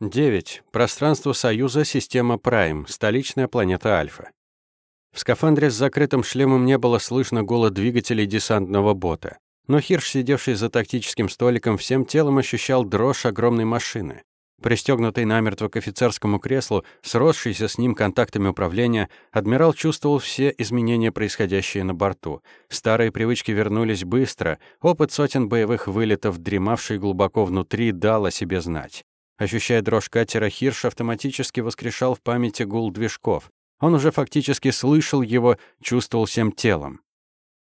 9. Пространство Союза, система Прайм, столичная планета Альфа. В скафандре с закрытым шлемом не было слышно гула двигателей десантного бота. Но Хирш, сидевший за тактическим столиком, всем телом ощущал дрожь огромной машины. Пристегнутый намертво к офицерскому креслу, сросшийся с ним контактами управления, адмирал чувствовал все изменения, происходящие на борту. Старые привычки вернулись быстро, опыт сотен боевых вылетов, дремавший глубоко внутри, дал о себе знать. Ощущая дрожь катера, Хирш автоматически воскрешал в памяти гул движков. Он уже фактически слышал его, чувствовал всем телом.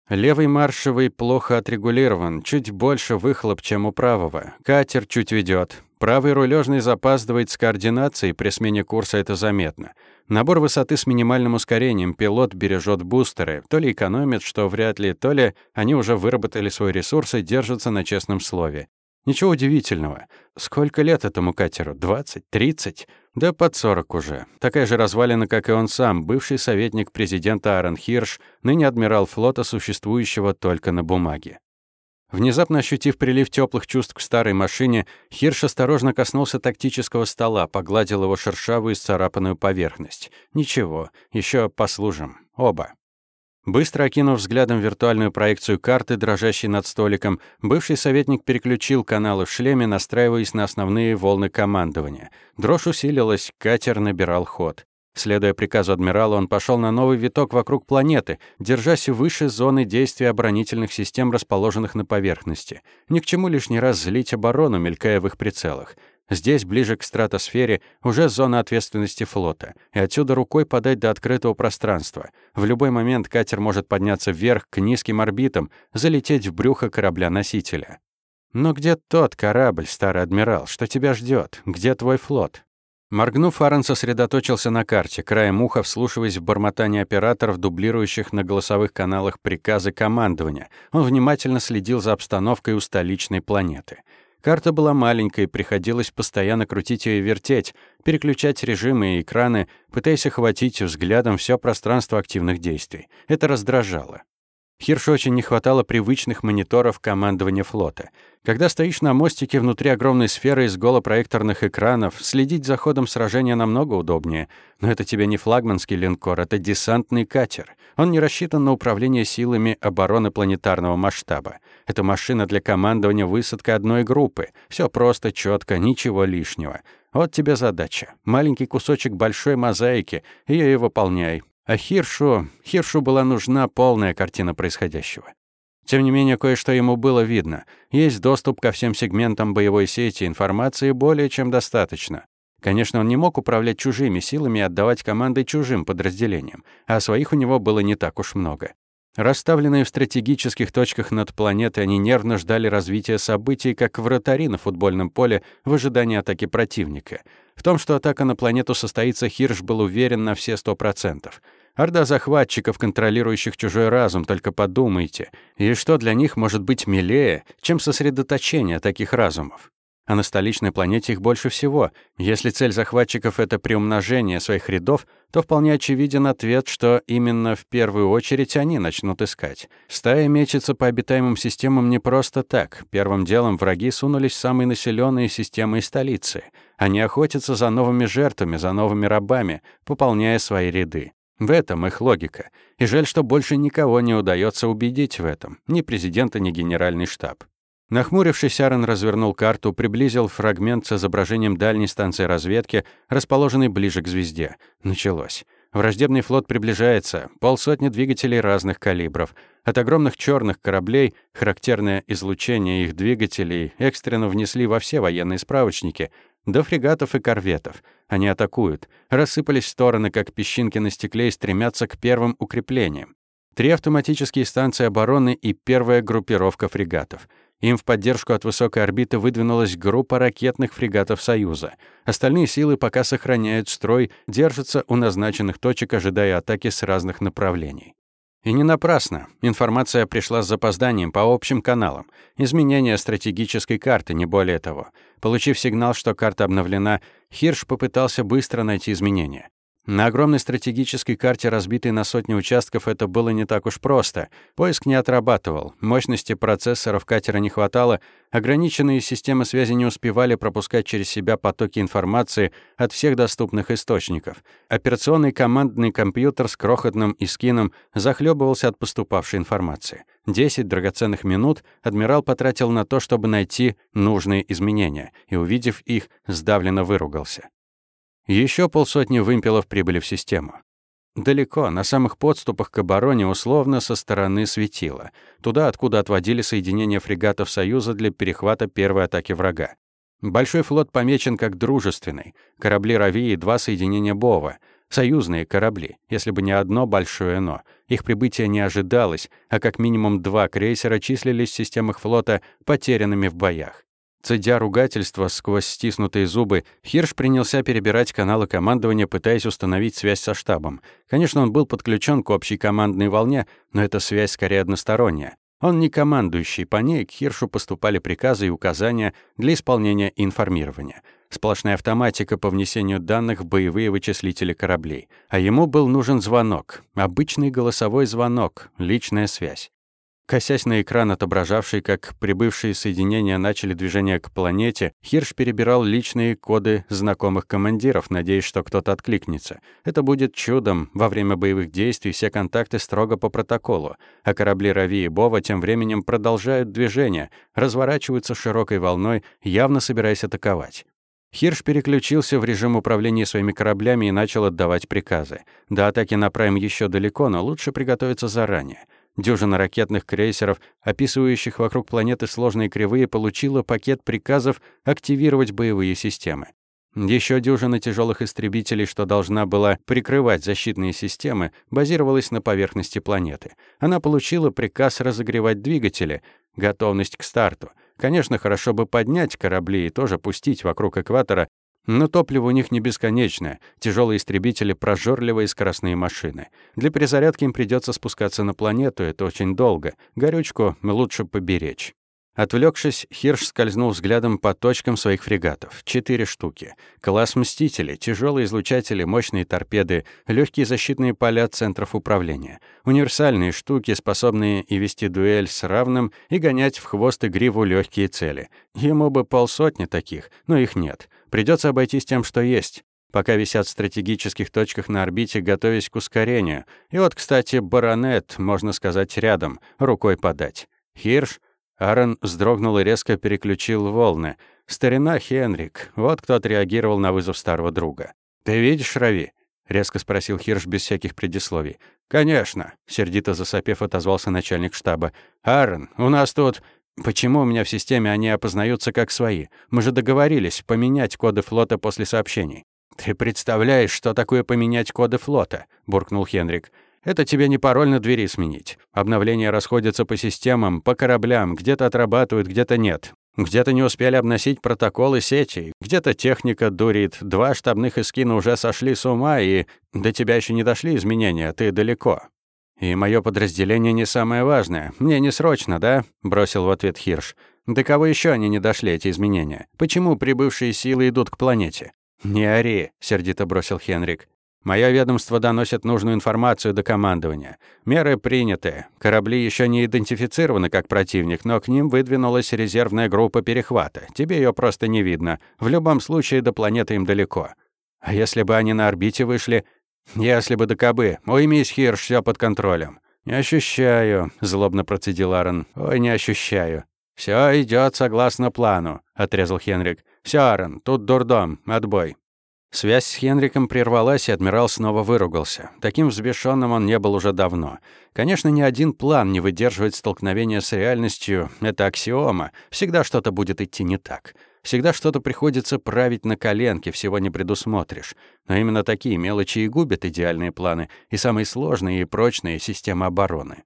Левый маршевый плохо отрегулирован, чуть больше выхлоп, чем у правого. Катер чуть ведет. Правый рулежный запаздывает с координацией, при смене курса это заметно. Набор высоты с минимальным ускорением, пилот бережет бустеры, то ли экономит, что вряд ли, то ли они уже выработали свой ресурс и держатся на честном слове. Ничего удивительного. Сколько лет этому катеру? 20? 30? Да под 40 уже. Такая же развалина, как и он сам, бывший советник президента Аарон Хирш, ныне адмирал флота, существующего только на бумаге. Внезапно ощутив прилив теплых чувств к старой машине, Хирш осторожно коснулся тактического стола, погладил его шершавую исцарапанную поверхность. Ничего, еще послужим. Оба. Быстро окинув взглядом виртуальную проекцию карты, дрожащей над столиком, бывший советник переключил каналы в шлеме, настраиваясь на основные волны командования. Дрожь усилилась, катер набирал ход. Следуя приказу адмирала, он пошел на новый виток вокруг планеты, держась выше зоны действия оборонительных систем, расположенных на поверхности. Ни к чему лишний раз злить оборону, мелькая в их прицелах. Здесь, ближе к стратосфере, уже зона ответственности флота, и отсюда рукой подать до открытого пространства. В любой момент катер может подняться вверх к низким орбитам, залететь в брюхо корабля-носителя. Но где тот корабль, старый адмирал, что тебя ждет? Где твой флот? Моргнув, Аарон сосредоточился на карте, краем уха вслушиваясь в бормотание операторов, дублирующих на голосовых каналах приказы командования. Он внимательно следил за обстановкой у столичной планеты. Карта была маленькой, приходилось постоянно крутить ее и вертеть, переключать режимы и экраны, пытаясь охватить взглядом все пространство активных действий. Это раздражало. Хиршу очень не хватало привычных мониторов командования флота. Когда стоишь на мостике внутри огромной сферы из голопроекторных экранов, следить за ходом сражения намного удобнее. Но это тебе не флагманский линкор, это десантный катер. Он не рассчитан на управление силами обороны планетарного масштаба. Это машина для командования высадкой одной группы. Все просто, четко, ничего лишнего. Вот тебе задача. Маленький кусочек большой мозаики, ее и выполняй. А Хиршу... Хиршу была нужна полная картина происходящего. Тем не менее, кое-что ему было видно. Есть доступ ко всем сегментам боевой сети, информации более чем достаточно. Конечно, он не мог управлять чужими силами и отдавать команды чужим подразделениям, а своих у него было не так уж много. Расставленные в стратегических точках над планетой, они нервно ждали развития событий, как вратари на футбольном поле в ожидании атаки противника. В том, что атака на планету состоится, Хирш был уверен на все сто процентов. Орда захватчиков, контролирующих чужой разум, только подумайте. И что для них может быть милее, чем сосредоточение таких разумов? А на столичной планете их больше всего. Если цель захватчиков — это приумножение своих рядов, то вполне очевиден ответ, что именно в первую очередь они начнут искать. Стая мечется по обитаемым системам не просто так. Первым делом враги сунулись в самые населенные системы и столицы. Они охотятся за новыми жертвами, за новыми рабами, пополняя свои ряды. В этом их логика. И жаль, что больше никого не удается убедить в этом. Ни президента, ни генеральный штаб. Нахмурившись, Аарон развернул карту, приблизил фрагмент с изображением дальней станции разведки, расположенной ближе к звезде. Началось. Враждебный флот приближается, полсотни двигателей разных калибров. От огромных черных кораблей характерное излучение их двигателей экстренно внесли во все военные справочники, до фрегатов и корветов. Они атакуют, рассыпались в стороны, как песчинки на стекле, и стремятся к первым укреплениям. Три автоматические станции обороны и первая группировка фрегатов. Им в поддержку от высокой орбиты выдвинулась группа ракетных фрегатов Союза. Остальные силы пока сохраняют строй, держатся у назначенных точек, ожидая атаки с разных направлений. И не напрасно. Информация пришла с запозданием по общим каналам. Изменение стратегической карты, не более того. Получив сигнал, что карта обновлена, Хирш попытался быстро найти изменения. На огромной стратегической карте, разбитой на сотни участков, это было не так уж просто. Поиск не отрабатывал, мощности процессоров катера не хватало, ограниченные системы связи не успевали пропускать через себя потоки информации от всех доступных источников. Операционный командный компьютер с крохотным искином захлебывался от поступавшей информации. Десять драгоценных минут адмирал потратил на то, чтобы найти нужные изменения, и, увидев их, сдавленно выругался. Еще полсотни вымпелов прибыли в систему. Далеко, на самых подступах к обороне, условно со стороны светила, туда, откуда отводили соединения фрегатов Союза для перехвата первой атаки врага. Большой флот помечен как дружественный. Корабли Рави и два соединения Бова. Союзные корабли, если бы не одно большое «но». Их прибытие не ожидалось, а как минимум два крейсера числились в системах флота потерянными в боях. Цедя ругательства сквозь стиснутые зубы, Хирш принялся перебирать каналы командования, пытаясь установить связь со штабом. Конечно, он был подключен к общей командной волне, но эта связь скорее односторонняя. Он не командующий, по ней к Хиршу поступали приказы и указания для исполнения информирования. Сплошная автоматика по внесению данных в боевые вычислители кораблей. А ему был нужен звонок. Обычный голосовой звонок, личная связь. Косясь на экран, отображавший, как прибывшие соединения начали движение к планете, Хирш перебирал личные коды знакомых командиров, надеясь, что кто-то откликнется. Это будет чудом. Во время боевых действий все контакты строго по протоколу, а корабли Рави и Бова тем временем продолжают движение, разворачиваются широкой волной, явно собираясь атаковать. Хирш переключился в режим управления своими кораблями и начал отдавать приказы. До атаки на Прайм еще далеко, но лучше приготовиться заранее. Дюжина ракетных крейсеров, описывающих вокруг планеты сложные кривые, получила пакет приказов активировать боевые системы. Еще дюжина тяжелых истребителей, что должна была прикрывать защитные системы, базировалась на поверхности планеты. Она получила приказ разогревать двигатели, готовность к старту. Конечно, хорошо бы поднять корабли и тоже пустить вокруг экватора, но топливо у них не бесконечное. Тяжелые истребители, прожорливые скоростные машины. Для перезарядки им придется спускаться на планету, это очень долго. Горючку лучше поберечь. Отвлекшись, Хирш скользнул взглядом по точкам своих фрегатов. Четыре штуки. Класс «Мстители», тяжелые излучатели, мощные торпеды, легкие защитные поля центров управления. Универсальные штуки, способные и вести дуэль с равным, и гонять в хвост и гриву легкие цели. Ему бы полсотни таких, но их нет. Придется обойтись тем, что есть. Пока висят в стратегических точках на орбите, готовясь к ускорению. И вот, кстати, баронет, можно сказать, рядом, рукой подать. Хирш? Аарон вздрогнул и резко переключил волны. Старина Хенрик. Вот кто отреагировал на вызов старого друга. «Ты видишь, Рави?» — резко спросил Хирш без всяких предисловий. «Конечно», — сердито засопев, отозвался начальник штаба. «Аарон, у нас тут...» Почему у меня в системе они опознаются как свои? Мы же договорились поменять коды флота после сообщений. Ты представляешь, что такое поменять коды флота? буркнул Хенрик. Это тебе не пароль на двери сменить. Обновления расходятся по системам, по кораблям, где-то отрабатывают, где-то нет. Где-то не успели обносить протоколы сети, где-то техника дурит, два штабных эскина уже сошли с ума, и до тебя еще не дошли изменения, ты далеко. «И мое подразделение не самое важное. Мне не срочно, да?» — бросил в ответ Хирш. «До кого еще они не дошли, эти изменения? Почему прибывшие силы идут к планете?» «Не ори», — сердито бросил Хенрик. «Мое ведомство доносит нужную информацию до командования. Меры приняты. Корабли еще не идентифицированы как противник, но к ним выдвинулась резервная группа перехвата. Тебе ее просто не видно. В любом случае, до планеты им далеко. А если бы они на орбите вышли, «Если бы до кобы. Уймись, Хирш, все под контролем». «Не ощущаю», — злобно процедил Аарон. «Ой, не ощущаю». Все идет согласно плану», — отрезал Хенрик. Все, Аарон, тут дурдом, отбой». Связь с Хенриком прервалась, и адмирал снова выругался. Таким взбешенным он не был уже давно. Конечно, ни один план не выдерживает столкновения с реальностью. Это аксиома. Всегда что-то будет идти не так. Всегда что-то приходится править на коленке, всего не предусмотришь. Но именно такие мелочи и губят идеальные планы и самые сложные и прочные системы обороны.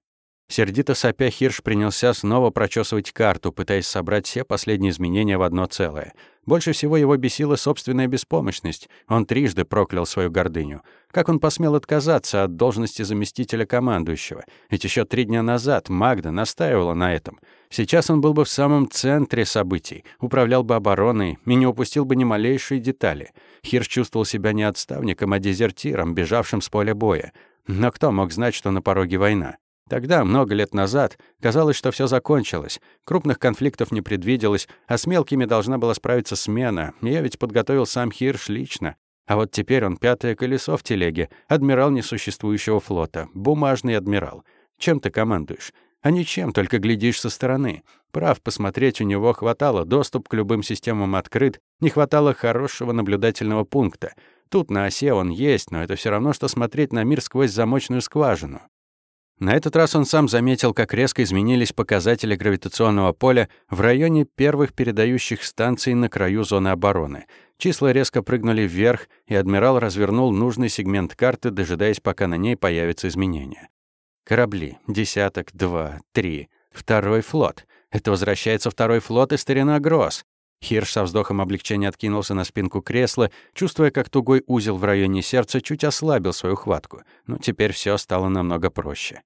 Сердито сопя, Хирш принялся снова прочесывать карту, пытаясь собрать все последние изменения в одно целое. Больше всего его бесила собственная беспомощность. Он трижды проклял свою гордыню. Как он посмел отказаться от должности заместителя командующего? Ведь еще три дня назад Магда настаивала на этом. Сейчас он был бы в самом центре событий, управлял бы обороной и не упустил бы ни малейшие детали. Хирш чувствовал себя не отставником, а дезертиром, бежавшим с поля боя. Но кто мог знать, что на пороге война? Тогда, много лет назад, казалось, что все закончилось. Крупных конфликтов не предвиделось, а с мелкими должна была справиться смена. Я ведь подготовил сам Хирш лично. А вот теперь он пятое колесо в телеге, адмирал несуществующего флота, бумажный адмирал. Чем ты командуешь? А ничем, только глядишь со стороны. Прав, посмотреть у него хватало, доступ к любым системам открыт, не хватало хорошего наблюдательного пункта. Тут на осе он есть, но это все равно, что смотреть на мир сквозь замочную скважину. На этот раз он сам заметил, как резко изменились показатели гравитационного поля в районе первых передающих станций на краю зоны обороны. Числа резко прыгнули вверх, и адмирал развернул нужный сегмент карты, дожидаясь, пока на ней появятся изменения. Корабли. Десяток, два, три. Второй флот. Это возвращается второй флот и старина Гросс. Хирш со вздохом облегчения откинулся на спинку кресла, чувствуя, как тугой узел в районе сердца чуть ослабил свою хватку. Но теперь все стало намного проще.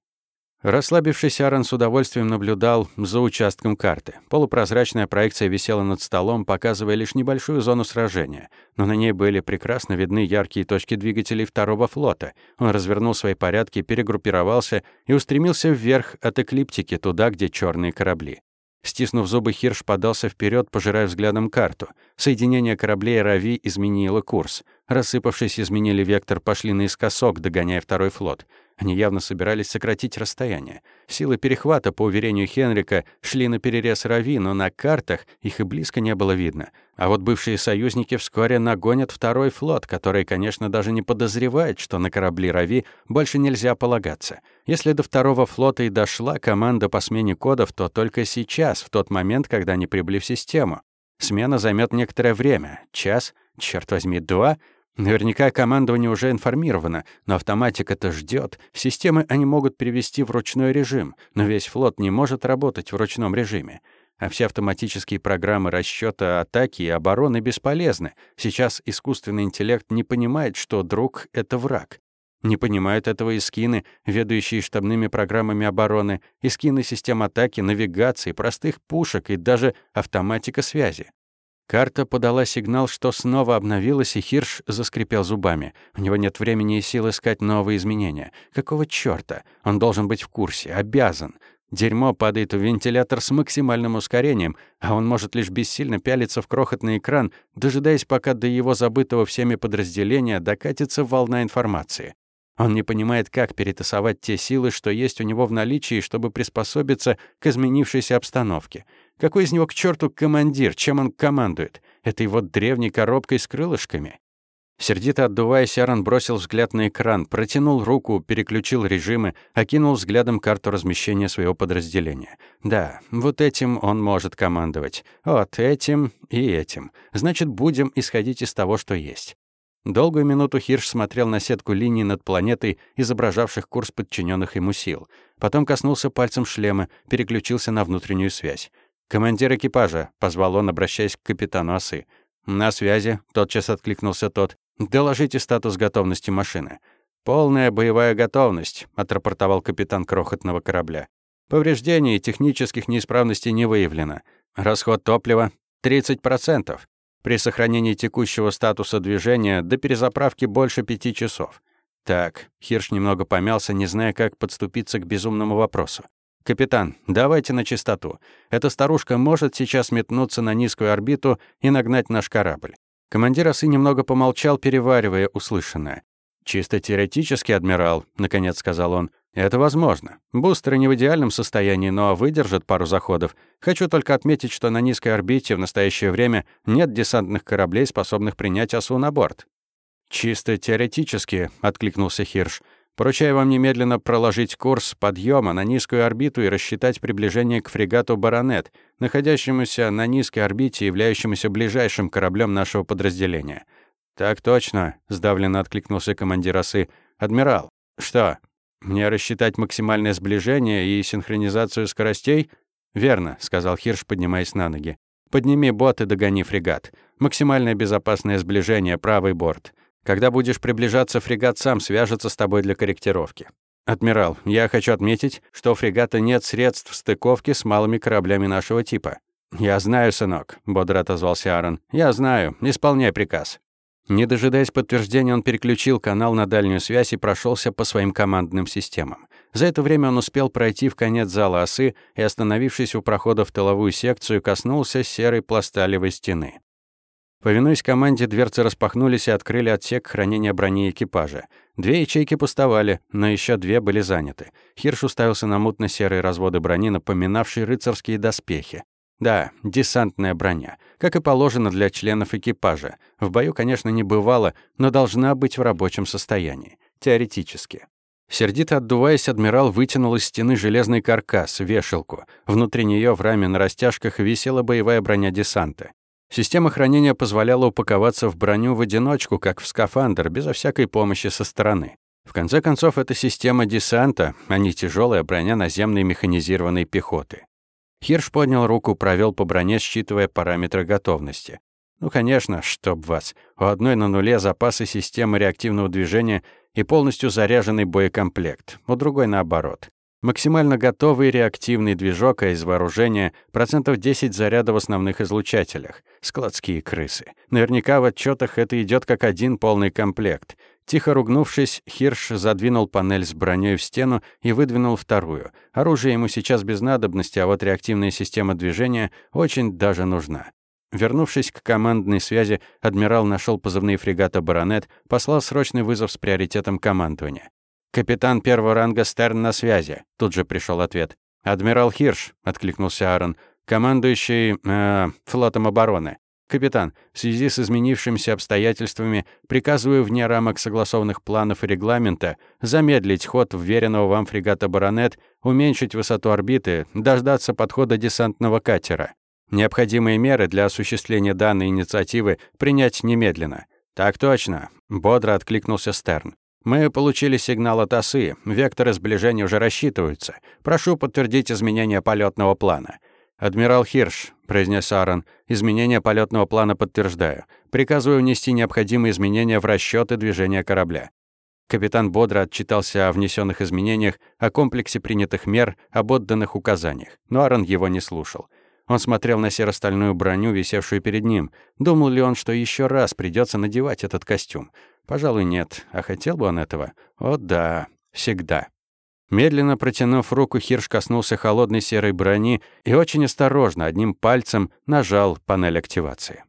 Расслабившийся Аарон с удовольствием наблюдал за участком карты. Полупрозрачная проекция висела над столом, показывая лишь небольшую зону сражения. Но на ней были прекрасно видны яркие точки двигателей второго флота. Он развернул свои порядки, перегруппировался и устремился вверх от эклиптики, туда, где черные корабли. Стиснув зубы, Хирш подался вперед, пожирая взглядом карту. Соединение кораблей Рави изменило курс. Рассыпавшись, изменили вектор, пошли наискосок, догоняя второй флот. Они явно собирались сократить расстояние. Силы перехвата, по уверению Хенрика, шли на перерез Рави, но на картах их и близко не было видно. А вот бывшие союзники вскоре нагонят второй флот, который, конечно, даже не подозревает, что на корабли Рави больше нельзя полагаться. Если до второго флота и дошла команда по смене кодов, то только сейчас, в тот момент, когда они прибыли в систему. Смена займет некоторое время. Час, черт возьми, два — Наверняка командование уже информировано, но автоматика-то ждет. Системы они могут перевести в ручной режим, но весь флот не может работать в ручном режиме. А все автоматические программы расчета атаки и обороны бесполезны. Сейчас искусственный интеллект не понимает, что друг — это враг. Не понимают этого и скины, ведущие штабными программами обороны, и скины систем атаки, навигации, простых пушек и даже автоматика связи. Карта подала сигнал, что снова обновилась, и Хирш заскрипел зубами. У него нет времени и сил искать новые изменения. Какого чёрта? Он должен быть в курсе, обязан. Дерьмо падает в вентилятор с максимальным ускорением, а он может лишь бессильно пялиться в крохотный экран, дожидаясь, пока до его забытого всеми подразделения докатится волна информации. Он не понимает, как перетасовать те силы, что есть у него в наличии, чтобы приспособиться к изменившейся обстановке. Какой из него к черту командир? Чем он командует? Этой вот древней коробкой с крылышками? Сердито отдуваясь, Аарон бросил взгляд на экран, протянул руку, переключил режимы, окинул взглядом карту размещения своего подразделения. Да, вот этим он может командовать. Вот этим и этим. Значит, будем исходить из того, что есть. Долгую минуту Хирш смотрел на сетку линий над планетой, изображавших курс подчиненных ему сил. Потом коснулся пальцем шлема, переключился на внутреннюю связь. «Командир экипажа», — позвал он, обращаясь к капитану осы. «На связи», — тотчас откликнулся тот. «Доложите статус готовности машины». «Полная боевая готовность», — отрапортовал капитан крохотного корабля. «Повреждений и технических неисправностей не выявлено. Расход топлива — 30%. При сохранении текущего статуса движения до перезаправки больше пяти часов». Так, Хирш немного помялся, не зная, как подступиться к безумному вопросу. «Капитан, давайте на чистоту. Эта старушка может сейчас метнуться на низкую орбиту и нагнать наш корабль». Командир осы немного помолчал, переваривая услышанное. «Чисто теоретически, адмирал», — наконец сказал он, — «это возможно. Бустеры не в идеальном состоянии, но выдержат пару заходов. Хочу только отметить, что на низкой орбите в настоящее время нет десантных кораблей, способных принять осу на борт». «Чисто теоретически», — откликнулся Хирш. Поручаю вам немедленно проложить курс подъема на низкую орбиту и рассчитать приближение к фрегату «Баронет», находящемуся на низкой орбите, являющемуся ближайшим кораблем нашего подразделения. «Так точно», — сдавленно откликнулся командир осы. «Адмирал». «Что?» Мне рассчитать максимальное сближение и синхронизацию скоростей? Верно, сказал Хирш, поднимаясь на ноги. Подними бот и догони фрегат. Максимальное безопасное сближение, правый борт. Когда будешь приближаться, фрегат сам свяжется с тобой для корректировки. Адмирал, я хочу отметить, что у фрегата нет средств стыковки с малыми кораблями нашего типа. Я знаю, сынок, бодро отозвался Аарон. Я знаю. Исполняй приказ. Не дожидаясь подтверждения, он переключил канал на дальнюю связь и прошелся по своим командным системам. За это время он успел пройти в конец зала осы и, остановившись у прохода в тыловую секцию, коснулся серой пласталевой стены. Повинуясь команде, дверцы распахнулись и открыли отсек хранения брони экипажа. Две ячейки пустовали, но еще две были заняты. Хирш уставился на мутно-серые разводы брони, напоминавшие рыцарские доспехи. Да, десантная броня, как и положено для членов экипажа. В бою, конечно, не бывало, но должна быть в рабочем состоянии. Теоретически. Сердито отдуваясь, адмирал вытянул из стены железный каркас, вешалку. Внутри нее в раме на растяжках висела боевая броня десанта. Система хранения позволяла упаковаться в броню в одиночку, как в скафандр, безо всякой помощи со стороны. В конце концов, это система десанта, а не тяжелая броня наземной механизированной пехоты. Хирш поднял руку, провел по броне, считывая параметры готовности. Ну, конечно, чтоб вас. У одной на нуле запасы системы реактивного движения и полностью заряженный боекомплект, у другой наоборот. Максимально готовый реактивный движок, а из вооружения процентов 10 заряда в основных излучателях. Складские крысы. Наверняка в отчетах это идет как один полный комплект. Тихо ругнувшись, Хирш задвинул панель с броней в стену и выдвинул вторую. Оружие ему сейчас без надобности, а вот реактивная система движения очень даже нужна. Вернувшись к командной связи, адмирал нашел позывные фрегата «Баронет», послал срочный вызов с приоритетом командования. «Капитан первого ранга Стерн на связи», — тут же пришел ответ. «Адмирал Хирш», — откликнулся Аарон, — «командующий э, флотом обороны. «Капитан, в связи с изменившимися обстоятельствами приказываю вне рамок согласованных планов и регламента замедлить ход вверенного вам фрегата «Баронет», уменьшить высоту орбиты, дождаться подхода десантного катера. Необходимые меры для осуществления данной инициативы принять немедленно». «Так точно», — бодро откликнулся Стерн. «Мы получили сигнал от осы. Векторы сближения уже рассчитываются. Прошу подтвердить изменение полетного плана. «Адмирал Хирш», — произнес Аарон, — «изменения полетного плана подтверждаю. Приказываю внести необходимые изменения в расчеты движения корабля». Капитан бодро отчитался о внесенных изменениях, о комплексе принятых мер, об отданных указаниях. Но Аарон его не слушал. Он смотрел на серо-стальную броню, висевшую перед ним. Думал ли он, что еще раз придется надевать этот костюм? Пожалуй, нет. А хотел бы он этого? О да, всегда. Медленно протянув руку, Хирш коснулся холодной серой брони и очень осторожно одним пальцем нажал панель активации.